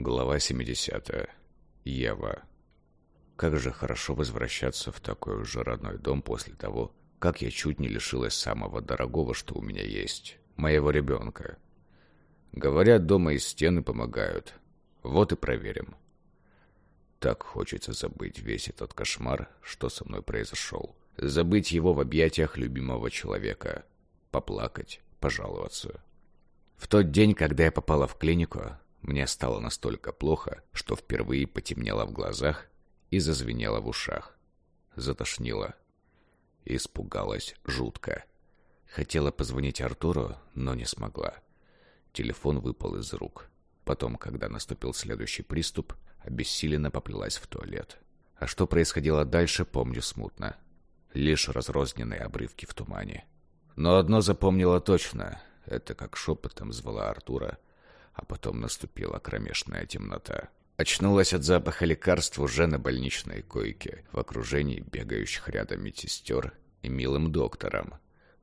Глава 70. Ева. Как же хорошо возвращаться в такой уже родной дом после того, как я чуть не лишилась самого дорогого, что у меня есть, моего ребенка. Говорят, дома и стены помогают. Вот и проверим. Так хочется забыть весь этот кошмар, что со мной произошел. Забыть его в объятиях любимого человека. Поплакать, пожаловаться. В тот день, когда я попала в клинику, мне стало настолько плохо, что впервые потемнело в глазах и зазвенело в ушах. Затошнило. Испугалась жутко. Хотела позвонить Артуру, но не смогла. Телефон выпал из рук. Потом, когда наступил следующий приступ, обессиленно поплелась в туалет. А что происходило дальше, помню смутно. Лишь разрозненные обрывки в тумане. Но одно запомнила точно. Это как шепотом звала Артура, а потом наступила кромешная темнота. Очнулась от запаха лекарств уже на больничной койке, в окружении бегающих рядом медсестер и милым доктором,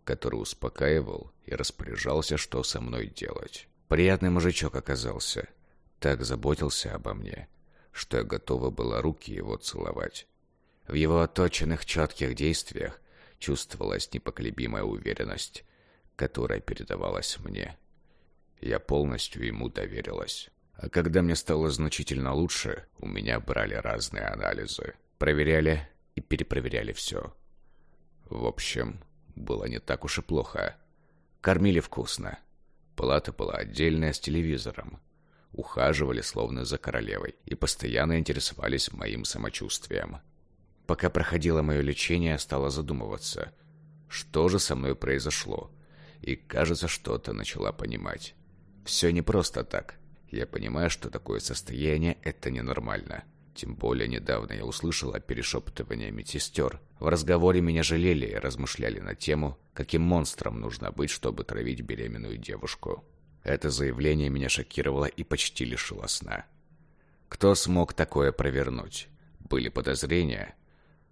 который успокаивал и распоряжался, что со мной делать. Приятный мужичок оказался. Так заботился обо мне, что я готова была руки его целовать. В его оточенных четких действиях чувствовалась непоколебимая уверенность, которая передавалась мне. Я полностью ему доверилась. А когда мне стало значительно лучше, у меня брали разные анализы. Проверяли и перепроверяли все. В общем, было не так уж и плохо. Кормили вкусно. Палата была отдельная с телевизором. Ухаживали словно за королевой и постоянно интересовались моим самочувствием. Пока проходило мое лечение, стала задумываться, что же со мной произошло. И, кажется, что-то начала понимать. Все не просто так. Я понимаю, что такое состояние – это ненормально. Тем более недавно я услышал о перешептывании медсестер. В разговоре меня жалели и размышляли на тему, каким монстром нужно быть, чтобы травить беременную девушку. Это заявление меня шокировало и почти лишило сна. Кто смог такое провернуть? Были подозрения,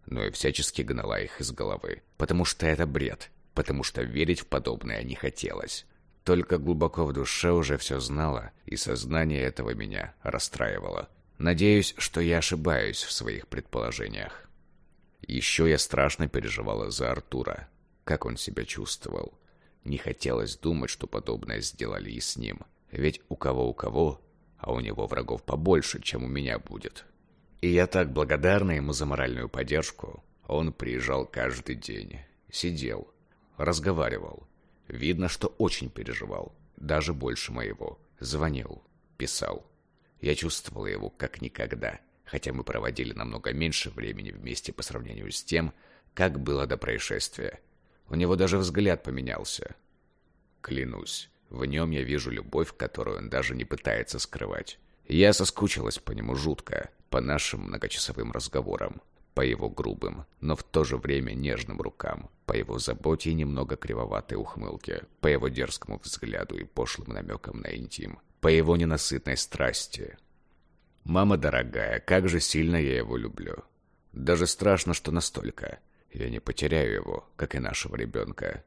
но я всячески гнала их из головы, потому что это бред, потому что верить в подобное не хотелось. Только глубоко в душе уже все знала, и сознание этого меня расстраивало. Надеюсь, что я ошибаюсь в своих предположениях. Еще я страшно переживала за Артура. Как он себя чувствовал. Не хотелось думать, что подобное сделали и с ним. Ведь у кого у кого, а у него врагов побольше, чем у меня будет. И я так благодарна ему за моральную поддержку. Он приезжал каждый день, сидел, разговаривал, Видно, что очень переживал, даже больше моего. Звонил, писал. Я чувствовал его как никогда, хотя мы проводили намного меньше времени вместе по сравнению с тем, как было до происшествия. У него даже взгляд поменялся. Клянусь, в нем я вижу любовь, которую он даже не пытается скрывать. Я соскучилась по нему жутко, по нашим многочасовым разговорам по его грубым, но в то же время нежным рукам, по его заботе и немного кривоватой ухмылке, по его дерзкому взгляду и пошлым намекам на интим, по его ненасытной страсти. «Мама дорогая, как же сильно я его люблю. Даже страшно, что настолько. Я не потеряю его, как и нашего ребенка.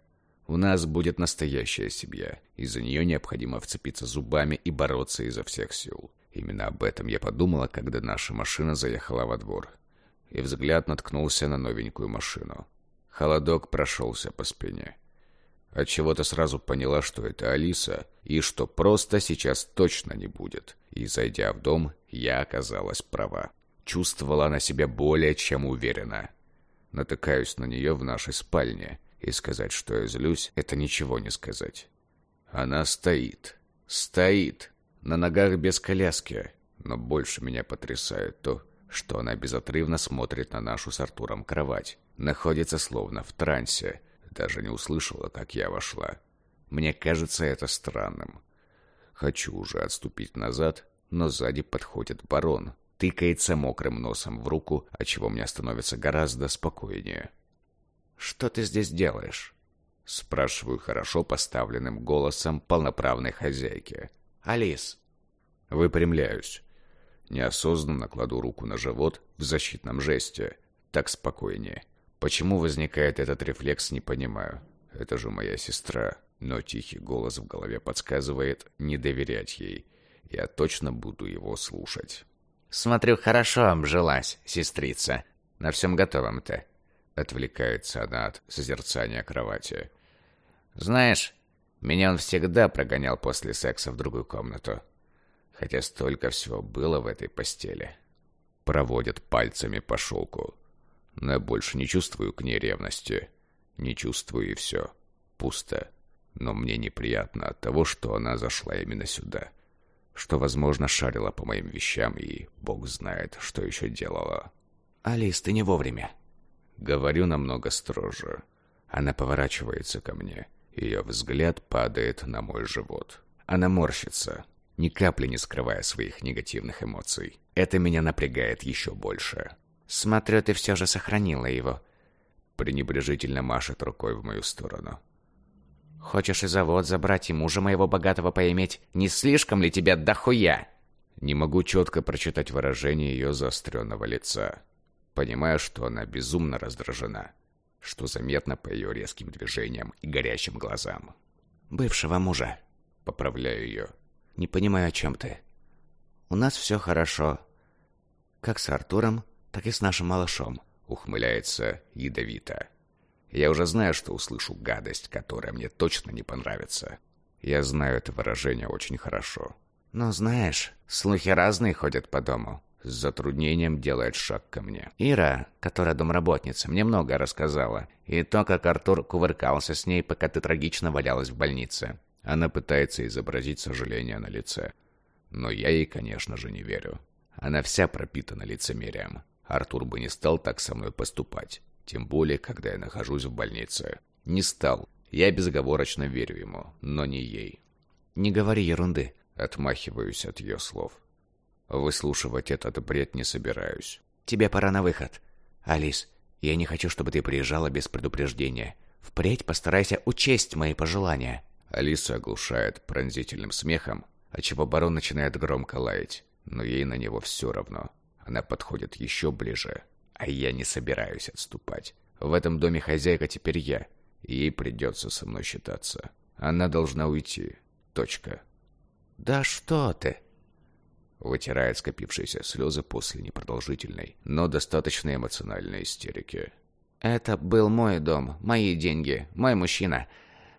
У нас будет настоящая семья, и за нее необходимо вцепиться зубами и бороться изо всех сил». Именно об этом я подумала, когда наша машина заехала во двор и взгляд наткнулся на новенькую машину. Холодок прошелся по спине. Отчего-то сразу поняла, что это Алиса, и что просто сейчас точно не будет. И, зайдя в дом, я оказалась права. Чувствовала она себя более чем уверенно. Натыкаюсь на нее в нашей спальне, и сказать, что я злюсь, это ничего не сказать. Она стоит. Стоит. На ногах без коляски. Но больше меня потрясает то, что она безотрывно смотрит на нашу с Артуром кровать. Находится словно в трансе. Даже не услышала, как я вошла. Мне кажется это странным. Хочу уже отступить назад, но сзади подходит барон. Тыкается мокрым носом в руку, отчего мне становится гораздо спокойнее. «Что ты здесь делаешь?» Спрашиваю хорошо поставленным голосом полноправной хозяйки. «Алис!» Выпрямляюсь. Неосознанно кладу руку на живот в защитном жесте. Так спокойнее. Почему возникает этот рефлекс, не понимаю. Это же моя сестра. Но тихий голос в голове подсказывает не доверять ей. я точно буду его слушать. «Смотрю, хорошо обжилась, сестрица. На всем готовом-то». Отвлекается она от созерцания кровати. «Знаешь, меня он всегда прогонял после секса в другую комнату. Хотя столько всего было в этой постели». Проводит пальцами по шелку. Но больше не чувствую к ней ревности. Не чувствую и все. Пусто. Но мне неприятно от того, что она зашла именно сюда. Что, возможно, шарила по моим вещам и бог знает, что еще делала. «Алис, ты не вовремя». Говорю намного строже. Она поворачивается ко мне. Ее взгляд падает на мой живот. Она морщится, ни капли не скрывая своих негативных эмоций. Это меня напрягает еще больше. «Смотрю, ты все же сохранила его». Пренебрежительно машет рукой в мою сторону. «Хочешь и завод забрать, и мужа моего богатого поиметь? Не слишком ли тебя дохуя?» Не могу четко прочитать выражение ее заостренного лица. Понимаю, что она безумно раздражена, что заметно по ее резким движениям и горящим глазам. «Бывшего мужа». Поправляю ее. «Не понимаю, о чем ты. У нас все хорошо. Как с Артуром, так и с нашим малышом. Ухмыляется ядовито. Я уже знаю, что услышу гадость, которая мне точно не понравится. Я знаю это выражение очень хорошо. Но знаешь, слухи разные ходят по дому. С затруднением делает шаг ко мне. Ира, которая домработница, мне много рассказала. И то, как Артур кувыркался с ней, пока ты трагично валялась в больнице. Она пытается изобразить сожаление на лице. Но я ей, конечно же, не верю. Она вся пропитана лицемерием. Артур бы не стал так со мной поступать. Тем более, когда я нахожусь в больнице. Не стал. Я безоговорочно верю ему, но не ей. «Не говори ерунды». Отмахиваюсь от ее слов. Выслушивать этот бред не собираюсь. «Тебе пора на выход. Алис, я не хочу, чтобы ты приезжала без предупреждения. Впредь постарайся учесть мои пожелания». Алиса оглушает пронзительным смехом, отчего барон начинает громко лаять, но ей на него все равно. Она подходит еще ближе, а я не собираюсь отступать. В этом доме хозяйка теперь я, и ей придется со мной считаться. Она должна уйти. Точка. «Да что ты!» Вытирает скопившиеся слезы после непродолжительной, но достаточно эмоциональной истерики. «Это был мой дом, мои деньги, мой мужчина.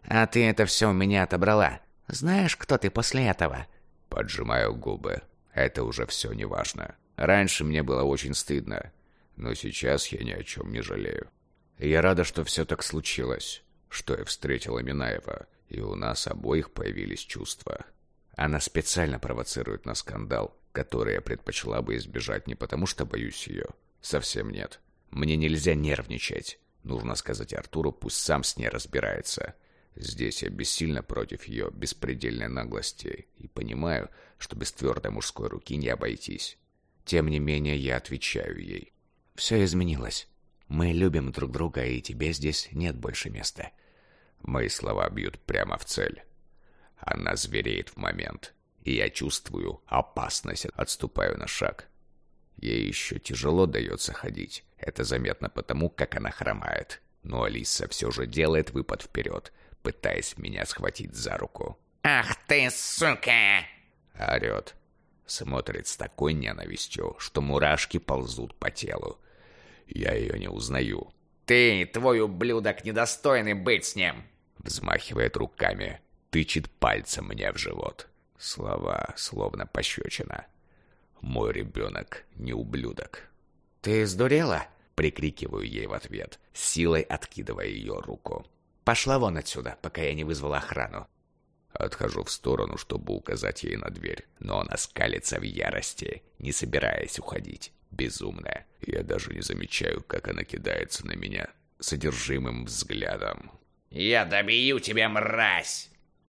А ты это все у меня отобрала. Знаешь, кто ты после этого?» Поджимаю губы. Это уже все не важно. Раньше мне было очень стыдно, но сейчас я ни о чем не жалею. Я рада, что все так случилось, что я встретила Минаева, и у нас обоих появились чувства. Она специально провоцирует на скандал, который я предпочла бы избежать не потому, что боюсь ее. Совсем нет. Мне нельзя нервничать. Нужно сказать Артуру, пусть сам с ней разбирается. Здесь я бессильно против ее беспредельной наглости и понимаю, что без твердой мужской руки не обойтись. Тем не менее, я отвечаю ей. Все изменилось. Мы любим друг друга, и тебе здесь нет больше места. Мои слова бьют прямо в цель. Она звереет в момент, и я чувствую опасность, отступаю на шаг. Ей еще тяжело дается ходить. Это заметно потому, как она хромает. Но Алиса все же делает выпад вперед, пытаясь меня схватить за руку. «Ах ты, сука!» Орет. Смотрит с такой ненавистью, что мурашки ползут по телу. Я ее не узнаю. «Ты, твой ублюдок, недостойный быть с ним!» Взмахивает руками, тычет пальцем мне в живот. Слова словно пощечина. «Мой ребенок не ублюдок». «Ты сдурела?» Прикрикиваю ей в ответ, силой откидывая ее руку. «Пошла вон отсюда, пока я не вызвал охрану. Отхожу в сторону, чтобы указать ей на дверь, но она скалится в ярости, не собираясь уходить. Безумная. Я даже не замечаю, как она кидается на меня содержимым взглядом. «Я добью тебя, мразь!»